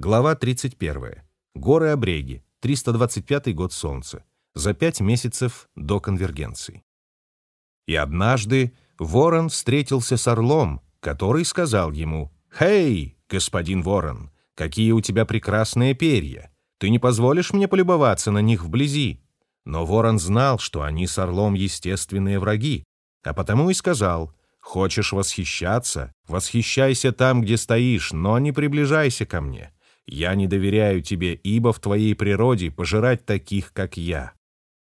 Глава 31. Горы Обреги. 325 год Солнца. За пять месяцев до конвергенции. И однажды ворон встретился с орлом, который сказал ему, «Хей, господин ворон, какие у тебя прекрасные перья! Ты не позволишь мне полюбоваться на них вблизи?» Но ворон знал, что они с орлом естественные враги, а потому и сказал, «Хочешь восхищаться? Восхищайся там, где стоишь, но не приближайся ко мне. Я не доверяю тебе, ибо в твоей природе пожирать таких, как я».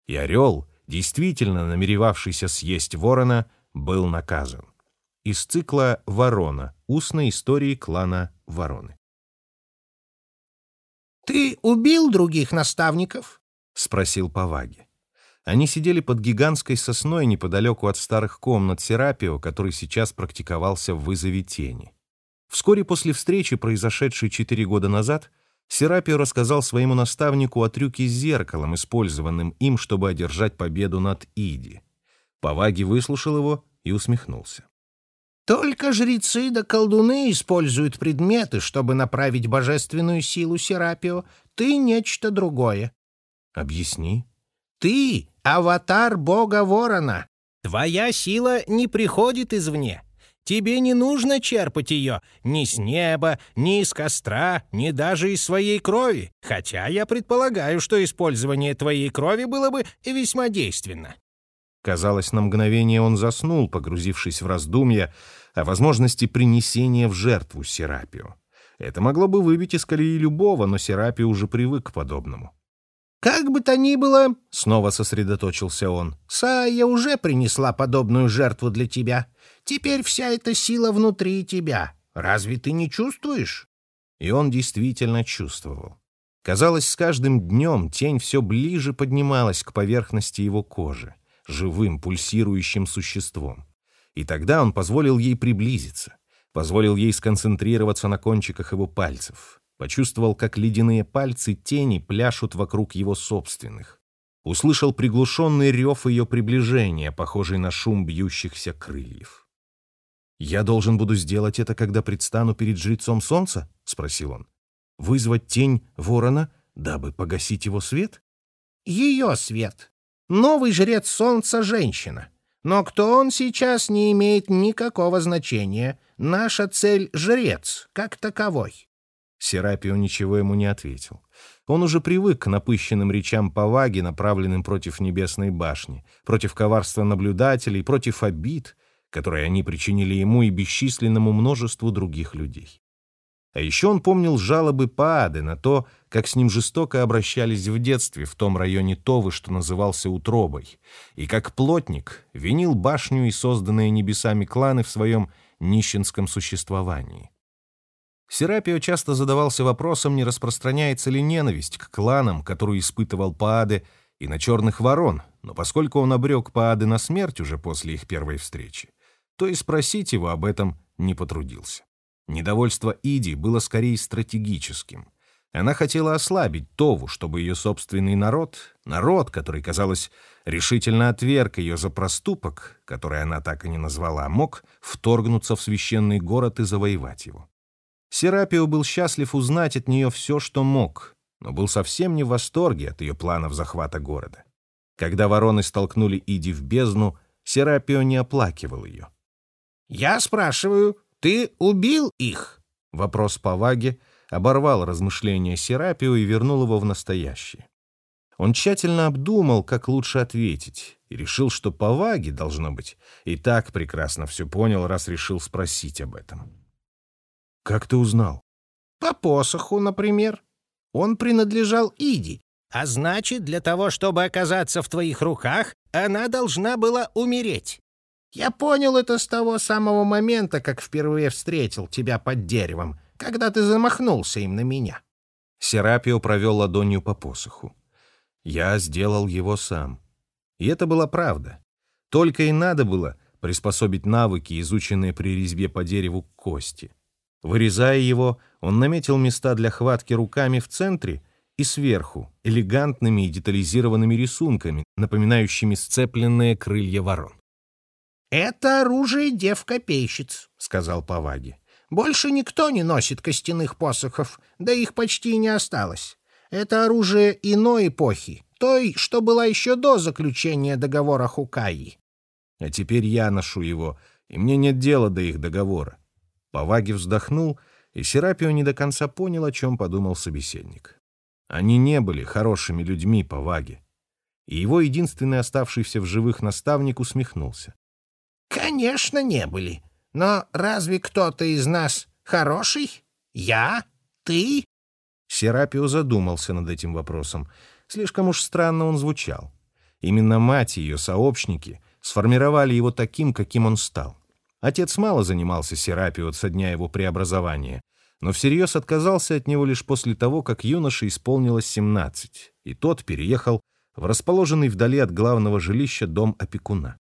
И орел, действительно намеревавшийся съесть ворона, был наказан. Из цикла «Ворона. Устной истории клана Вороны». «Ты убил других наставников?» — спросил Паваги. Они сидели под гигантской сосной неподалеку от старых комнат Серапио, который сейчас практиковался в вызове тени. Вскоре после встречи, произошедшей четыре года назад, Серапио рассказал своему наставнику о трюке с зеркалом, использованным им, чтобы одержать победу над Иди. Паваги выслушал его и усмехнулся. «Только жрецы да колдуны используют предметы, чтобы направить божественную силу Серапио. Ты — нечто другое». «Объясни», ты — аватар бога ворона. Твоя сила не приходит извне. Тебе не нужно черпать ее ни с неба, ни из костра, ни даже из своей крови, хотя я предполагаю, что использование твоей крови было бы весьма действенно». Казалось, на мгновение он заснул, погрузившись в раздумья о возможности принесения в жертву Серапию. Это могло бы выбить из колеи любого, но Серапио уже привык к подобному. «Как бы то ни было», — снова сосредоточился он, — «Сая уже принесла подобную жертву для тебя. Теперь вся эта сила внутри тебя. Разве ты не чувствуешь?» И он действительно чувствовал. Казалось, с каждым днем тень все ближе поднималась к поверхности его кожи, живым, пульсирующим существом. И тогда он позволил ей приблизиться, позволил ей сконцентрироваться на кончиках его пальцев, Почувствовал, как ледяные пальцы тени пляшут вокруг его собственных. Услышал приглушенный рев ее приближения, похожий на шум бьющихся крыльев. «Я должен буду сделать это, когда предстану перед жрецом солнца?» — спросил он. «Вызвать тень ворона, дабы погасить его свет?» «Ее свет. Новый жрец солнца — женщина. Но кто он сейчас, не имеет никакого значения. Наша цель — жрец, как таковой». Серапио ничего ему не ответил. Он уже привык к напыщенным речам поваги, направленным против небесной башни, против коварства наблюдателей, против обид, которые они причинили ему и бесчисленному множеству других людей. А еще он помнил жалобы Паады на то, как с ним жестоко обращались в детстве в том районе Товы, что назывался Утробой, и как плотник винил башню и созданные небесами кланы в своем нищенском существовании. Серапио часто задавался вопросом, не распространяется ли ненависть к кланам, которую испытывал Пааде, и на черных ворон, но поскольку он обрек Пааде на смерть уже после их первой встречи, то и спросить его об этом не потрудился. Недовольство Иди было скорее стратегическим. Она хотела ослабить Тову, чтобы ее собственный народ, народ, который, казалось, решительно отверг ее за проступок, который она так и не назвала, мог вторгнуться в священный город и завоевать его. Серапио был счастлив узнать от нее все, что мог, но был совсем не в восторге от ее планов захвата города. Когда вороны столкнули Иди в бездну, Серапио не оплакивал ее. «Я спрашиваю, ты убил их?» Вопрос по ваге оборвал размышления Серапио и вернул его в настоящее. Он тщательно обдумал, как лучше ответить, и решил, что по ваге, должно быть, и так прекрасно все понял, раз решил спросить об этом. «Как ты узнал?» «По посоху, например. Он принадлежал Иди, а значит, для того, чтобы оказаться в твоих руках, она должна была умереть. Я понял это с того самого момента, как впервые встретил тебя под деревом, когда ты замахнулся им на меня». Серапио провел ладонью по посоху. «Я сделал его сам». И это была правда. Только и надо было приспособить навыки, изученные при резьбе по дереву, к кости. Вырезая его, он наметил места для хватки руками в центре и сверху, элегантными и детализированными рисунками, напоминающими сцепленные крылья ворон. «Это оружие дев-копейщиц», — сказал Паваги. Больше никто не носит костяных посохов, да их почти не осталось. Это оружие иной эпохи, той, что была еще до заключения договора Хукаи. А теперь я ношу его, и мне нет дела до их договора. Паваги вздохнул, и Серапио не до конца понял, о чем подумал собеседник. Они не были хорошими людьми Паваги. И его единственный оставшийся в живых наставник усмехнулся. «Конечно, не были. Но разве кто-то из нас хороший? Я? Ты?» Серапио задумался над этим вопросом. Слишком уж странно он звучал. Именно мать и ее сообщники сформировали его таким, каким он стал. Отец мало занимался Серапио со дня его преобразования, но всерьез отказался от него лишь после того, как юноше исполнилось 17, и тот переехал в расположенный вдали от главного жилища дом опекуна.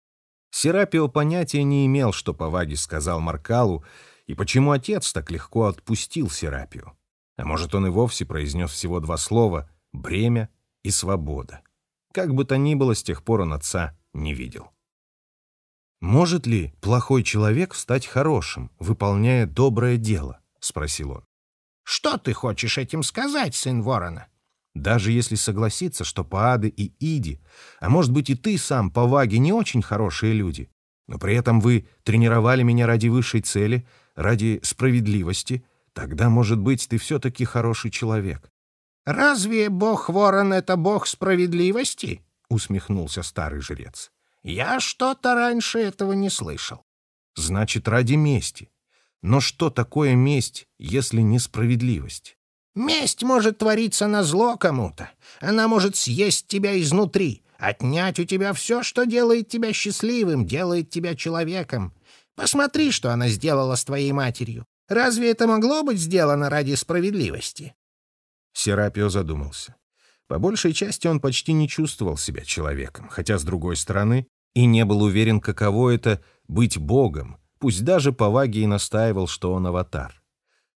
Серапио понятия не имел, что Паваги сказал Маркалу, и почему отец так легко отпустил Серапио. А может, он и вовсе произнес всего два слова «бремя» и «свобода». Как бы то ни было, с тех пор он отца не видел. «Может ли плохой человек стать хорошим, выполняя доброе дело?» — спросил он. «Что ты хочешь этим сказать, сын ворона?» Даже если согласиться, что Паады и Иди, а может быть и ты сам, Паваги, не очень хорошие люди, но при этом вы тренировали меня ради высшей цели, ради справедливости, тогда, может быть, ты все-таки хороший человек. «Разве бог-ворон — это бог справедливости?» — усмехнулся старый жрец. «Я что-то раньше этого не слышал». «Значит, ради мести. Но что такое месть, если не справедливость?» «Месть может твориться на зло кому-то. Она может съесть тебя изнутри, отнять у тебя все, что делает тебя счастливым, делает тебя человеком. Посмотри, что она сделала с твоей матерью. Разве это могло быть сделано ради справедливости?» Серапио задумался. По большей части он почти не чувствовал себя человеком, хотя, с другой стороны, и не был уверен, каково это — быть богом, пусть даже Паваги и настаивал, что он аватар.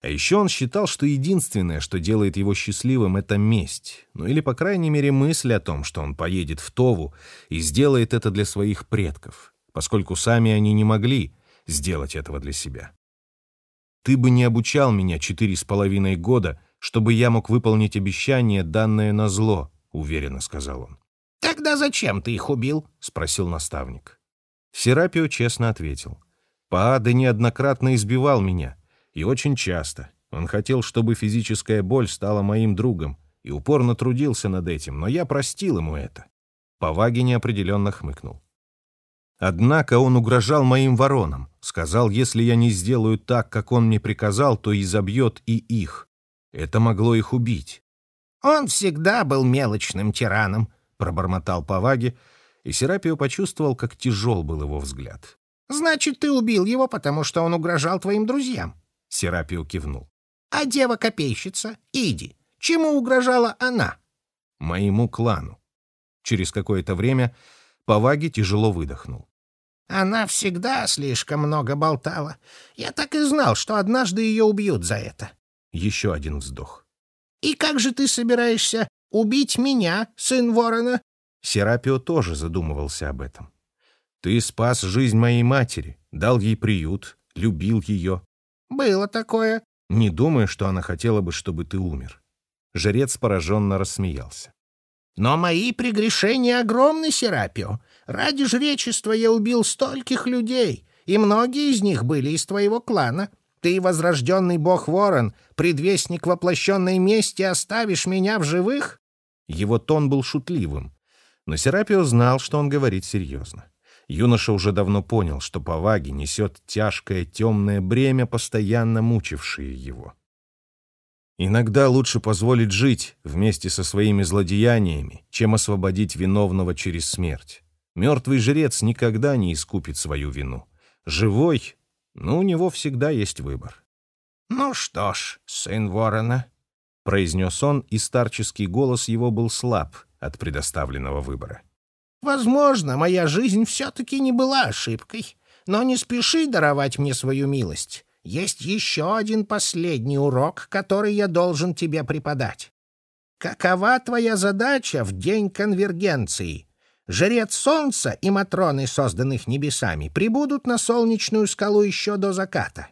А еще он считал, что единственное, что делает его счастливым, — это месть, ну или, по крайней мере, мысль о том, что он поедет в Тову и сделает это для своих предков, поскольку сами они не могли сделать этого для себя. «Ты бы не обучал меня четыре с половиной года, чтобы я мог выполнить обещание, данное на зло», — уверенно сказал он. «Тогда зачем ты их убил?» — спросил наставник. Серапио честно ответил. «Паада неоднократно избивал меня, и очень часто. Он хотел, чтобы физическая боль стала моим другом, и упорно трудился над этим, но я простил ему это». Паваги неопределенно хмыкнул. Однако он угрожал моим воронам, сказал, если я не сделаю так, как он мне приказал, то изобьет и их. Это могло их убить. «Он всегда был мелочным тираном», — пробормотал Паваги, и Серапио почувствовал, как тяжел был его взгляд. «Значит, ты убил его, потому что он угрожал твоим друзьям?» Серапио кивнул. «А дева-копейщица, Иди, чему угрожала она?» «Моему клану». Через какое-то время Паваги тяжело выдохнул. «Она всегда слишком много болтала. Я так и знал, что однажды ее убьют за это. Еще один вздох. «И как же ты собираешься убить меня, сын ворона?» Серапио тоже задумывался об этом. «Ты спас жизнь моей матери, дал ей приют, любил ее». «Было такое». «Не думаю, что она хотела бы, чтобы ты умер». Жрец пораженно рассмеялся. «Но мои прегрешения огромны, Серапио. Ради жречества я убил стольких людей, и многие из них были из твоего клана. Ты, возрожденный бог Ворон, предвестник воплощенной мести, оставишь меня в живых?» Его тон был шутливым, но Серапио знал, что он говорит серьезно. Юноша уже давно понял, что Паваги несет тяжкое темное бремя, постоянно мучившее его. Иногда лучше позволить жить вместе со своими злодеяниями, чем освободить виновного через смерть. Мертвый жрец никогда не искупит свою вину. Живой но у него всегда есть выбор. «Ну что ж, сын ворона», — произнес он, и старческий голос его был слаб от предоставленного выбора. «Возможно, моя жизнь все-таки не была ошибкой, но не спеши даровать мне свою милость. Есть еще один последний урок, который я должен тебе преподать. Какова твоя задача в день конвергенции?» Жрец Солнца и Матроны, созданных небесами, прибудут на солнечную скалу еще до заката.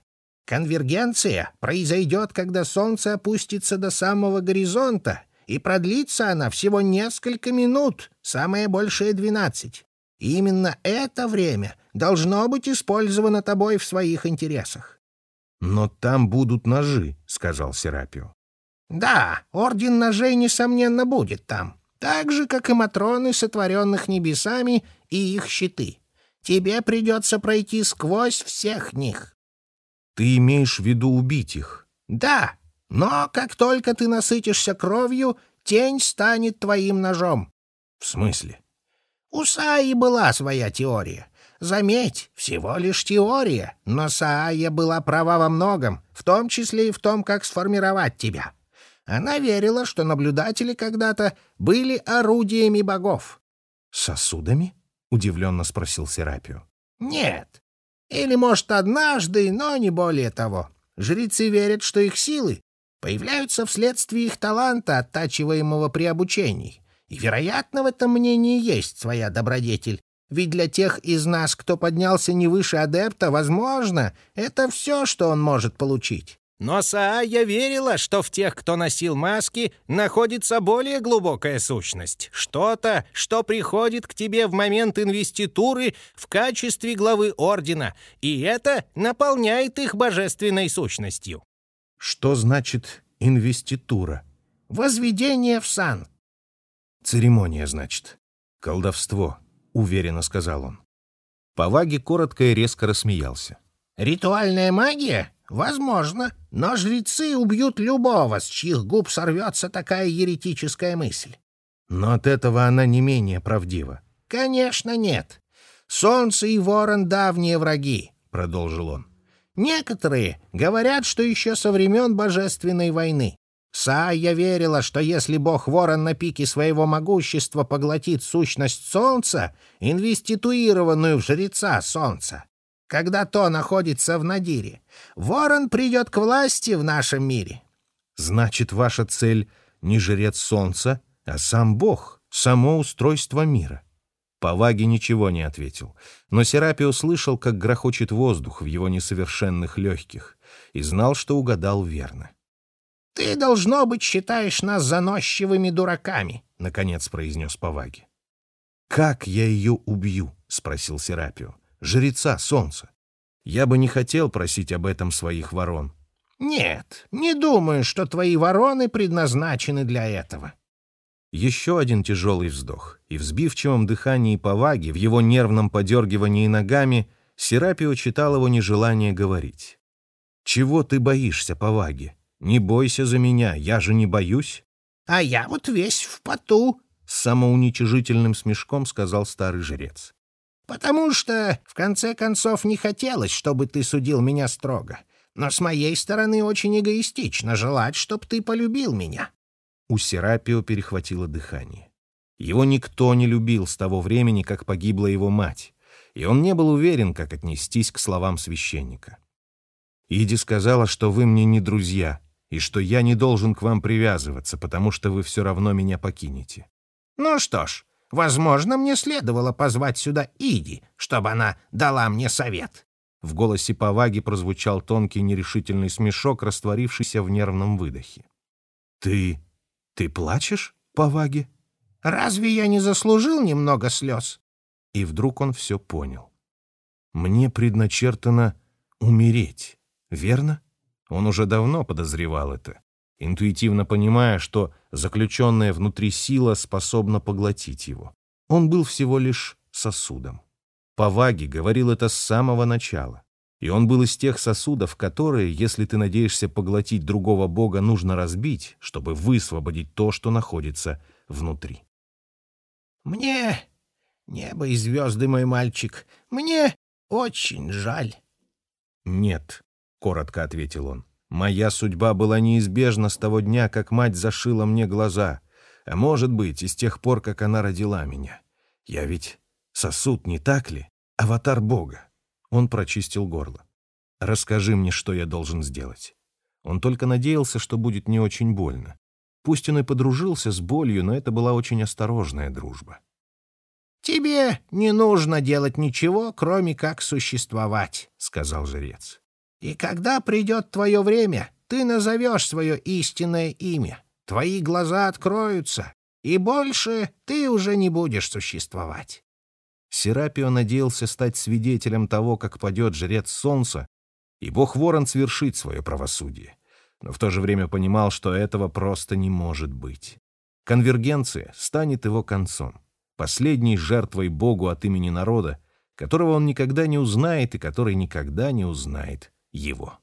Конвергенция произойдет, когда Солнце опустится до самого горизонта, и продлится она всего несколько минут, самое большее двенадцать. И именно это время должно быть использовано тобой в своих интересах. «Но там будут ножи», — сказал Серапио. «Да, Орден Ножей, несомненно, будет там, так же, как и Матроны, сотворенных небесами, и их щиты. Тебе придется пройти сквозь всех них». «Ты имеешь в виду убить их?» «Да, но как только ты насытишься кровью, тень станет твоим ножом». «В смысле?» «У Саи была своя теория. Заметь, всего лишь теория, но Саая была права во многом, в том числе и в том, как сформировать тебя. Она верила, что наблюдатели когда-то были орудиями богов. «Сосудами?» — удивленно спросил Серапио. «Нет. Или, может, однажды, но не более того. Жрецы верят, что их силы появляются вследствие их таланта, оттачиваемого при обучении. И, вероятно, в этом мнении есть своя добродетель. Ведь для тех из нас, кто поднялся не выше адепта, возможно, это все, что он может получить. Но Саая верила, что в тех, кто носил маски, находится более глубокая сущность. Что-то, что приходит к тебе в момент инвеституры в качестве главы Ордена, и это наполняет их божественной сущностью. Что значит инвеститура? Возведение в сан. Церемония, значит. Колдовство, — уверенно сказал он. Поваги коротко и резко рассмеялся. «Ритуальная магия? Возможно. Но жрецы убьют любого, с чьих губ сорвется такая еретическая мысль». «Но от этого она не менее правдива». «Конечно нет. Солнце и ворон — давние враги», — продолжил он. «Некоторые говорят, что еще со времен Божественной войны. Сая верила, что если бог-ворон на пике своего могущества поглотит сущность солнца, инвеституированную в жреца солнца, когда то находится в Надире, ворон придет к власти в нашем мире. Значит, ваша цель не жрец солнца, а сам бог, само устройство мира. Паваги ничего не ответил, но Серапи услышал, как грохочет воздух в его несовершенных легких, и знал, что угадал верно. «Ты, должно быть, считаешь нас заносчивыми дураками», — наконец произнес Паваги. «Как я ее убью?» — спросил Серапио. «Жреца солнца. Я бы не хотел просить об этом своих ворон». «Нет, не думаю, что твои вороны предназначены для этого». Еще один тяжелый вздох, и в сбивчивом дыхании Паваги, в его нервном подергивании ногами, Серапио читал его нежелание говорить. «Чего ты боишься, Паваги? «Не бойся за меня, я же не боюсь». «А я вот весь в поту», — с самоуничижительным смешком сказал старый жрец. «Потому что, в конце концов, не хотелось, чтобы ты судил меня строго. Но с моей стороны очень эгоистично желать, чтобы ты полюбил меня». У Серапио перехватило дыхание. Его никто не любил с того времени, как погибла его мать, и он не был уверен, как отнестись к словам священника. «Иди сказала, что вы мне не друзья», и что я не должен к вам привязываться, потому что вы все равно меня покинете. Ну что ж, возможно, мне следовало позвать сюда Иди, чтобы она дала мне совет. В голосе Паваги прозвучал тонкий нерешительный смешок, растворившийся в нервном выдохе. «Ты... ты плачешь, Паваги?» «Разве я не заслужил немного слез?» И вдруг он все понял. «Мне предначертано умереть, верно?» Он уже давно подозревал это, интуитивно понимая, что заключенная внутри сила способна поглотить его. Он был всего лишь сосудом. Паваги говорил это с самого начала. И он был из тех сосудов, которые, если ты надеешься поглотить другого бога, нужно разбить, чтобы высвободить то, что находится внутри. «Мне, небо и звезды, мой мальчик, мне очень жаль». «Нет», — коротко ответил он. «Моя судьба была неизбежна с того дня, как мать зашила мне глаза, а может быть, и с тех пор, как она родила меня. Я ведь сосуд, не так ли? Аватар Бога». Он прочистил горло. «Расскажи мне, что я должен сделать». Он только надеялся, что будет не очень больно. Пусть он и подружился с болью, но это была очень осторожная дружба. «Тебе не нужно делать ничего, кроме как существовать», — сказал жрец. И когда придет твое время, ты назовешь свое истинное имя, твои глаза откроются, и больше ты уже не будешь существовать. Серапио надеялся стать свидетелем того, как падет жрец солнца, и бог Ворон свершит свое правосудие. Но в то же время понимал, что этого просто не может быть. Конвергенция станет его концом, последней жертвой богу от имени народа, которого он никогда не узнает и который никогда не узнает его.